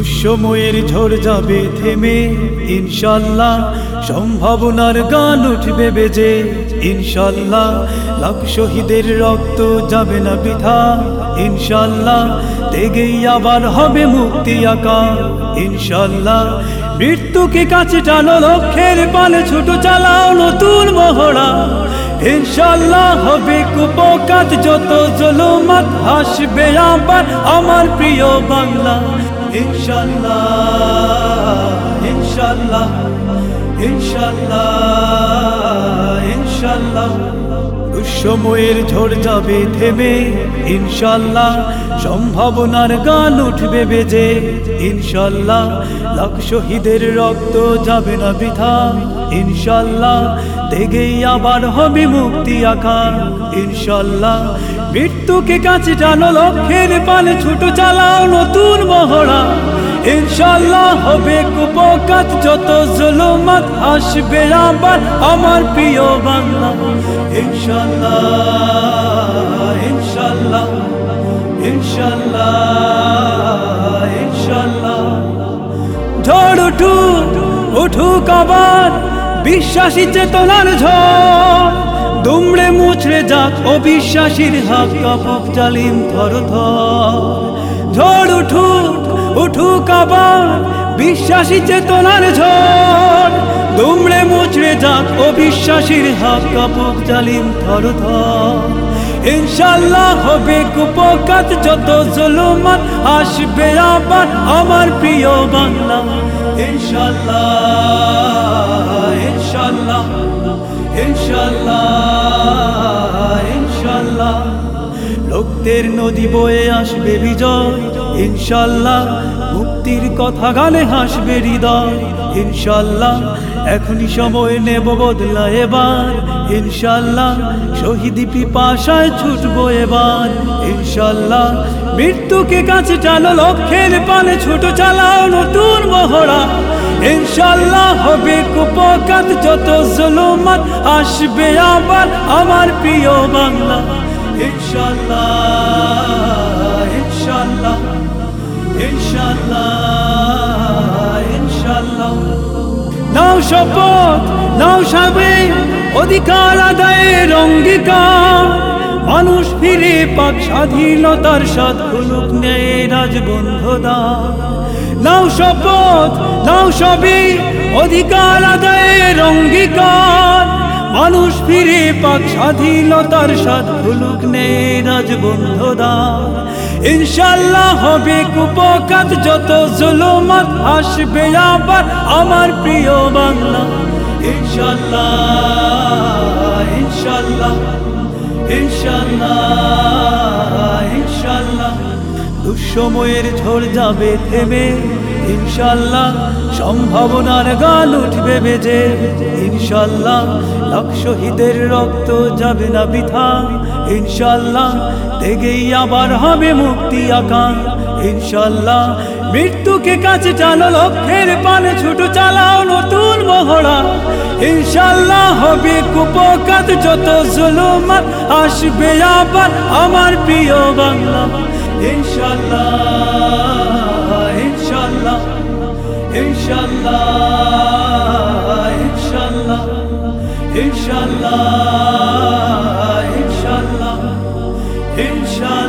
দুঃসময়ের ঝড় যাবে থেমে, ইনশাল্লাহ সম্ভাবনার গান উঠবে বেজে, ইনশাল্লাহ লাখ শহীদের রক্ত যাবে না বৃথা, ইনশাল্লাহ তেগেই আবার হবে মুক্তি আঁকা ইনশাল্লাহ মৃত্যুকে কাছে টানো, লক্ষ্যের পালে ছোট চালাও নতুন মহড়া, ইনশাল্লাহ হবে কুপকাত, যত জলমাত হাসবে আবার আমার প্রিয় বাংলা। ইনশাল্লাহ ইনশাল্লাহ ইনশাল্লাহ ইনশাল্লাহ। দুঃসময়ের ঝড় যাবে থেমে, ইনশাল্লাহ। সম্ভাবনার গান উঠবে বেজে, ইনশাল্লাহ। লাখ শহীদের রক্ত যাবে না বৃথা, ইনশাল্লাহ। তেগেই আবার হবে মুক্তি আঁকা ইনশাল্লাহ। মৃত্যুকে কাছে টানো, লক্ষ্যের পালে ছোট চালাও নতুন মহড়া। ইনশাল্লাহ হবে কুপকাত, যত জুলুমাত আসবে আবার আমার প্রিয় বাংলা। ইনশাল্লাহ ইনশাল্লাহ ইনশাল্লাহ ইনশাল্লাহ ঝড় উঠুক উঠুক আবার বিশ্বাসী চেতনার ঝড়। দুমড়ে মুছড়ে যাক অবিশ্বাসীর হাত কাপক জালিম থর ঝড় উঠুক উঠুক আবার বিশ্বাসী চেতনার ঝড়। দুমড়ে মুছড়ে যাক অবিশ্বাসীর হাত, কাপক জালিম থর ইনশাল্লাহ হবে কুপকাত, যত জুলুমাত আসবে আবার আমার প্রিয় বাংলা। ইনশাল্লাহ ইনশাল্লাহ ইনশাল্লাহ লোকদের নদী বয়ে আসবে বিজয়। ইনশাল্লাহ মুক্তির কথা গানে হাসবে হৃদয়। ইনশাল্লাহ এখনই সময় নেব বদলা এবার। ইনশাল্লাহ শহীদি পিপাসায় ছুটবো এবার। ইনশাল্লাহ মৃত্যুকে কাছে টানো, লক্ষ্যের পানে ছোট চালাও নতুন মহড়া। ইনশাল্লাহ হবে কুপকাত, যত জুলুমাত আসবে আবার আমার প্রিয় বাংলা। ইনশাল্লাহ ইনশাল্লাহ ইনশাল্লাহ ইনশাল্লাহ নাও শপথ, নাও সাবে অধিকার আদায়ের অঙ্গীকার। মানুষ ফিরে পাক স্বাধীনতার স্বাদ খুলুক নেয় রাজবন্ধদা নাও শপথ, নাও সবে অধিকার আদায়ের অঙ্গীকার। মানুষ ফিরে পাক স্বাধীনতার স্বাদ খুলুক নেয় রাজবন্ধদা ইনশাল্লাহ হবে কুপকাত, যত জুলুমাত আসবে আবার আমার প্রিয় বাংলা। ইনশাল্লাহ ইনশাল্লাহ ইনশাল্লাহ ইনশাল্লাহ দুঃসময়ের ঝড় যাবে থেমে ইনশাল্লাহ সম্ভাবনার গান উঠবে বেজে। ইনশাল্লাহ লাখ শহীদের রক্ত যাবে না বৃথা। ইনশাল্লাহ তেগেই আবার হবে মুক্তি আঁকা ইনশাল্লাহ মৃত্যুকে কাছে টানো, লক্ষ্যের পানে ছোট চালাও নতুন মহড়া। ইনশাল্লাহ হবে কুপকাত, যত জুলুমাত আসবে আবার আমার প্রিয় বাংলা। ইনশাল্লাহ। انشاءاللہ انشاءاللہ انشاءاللہ۔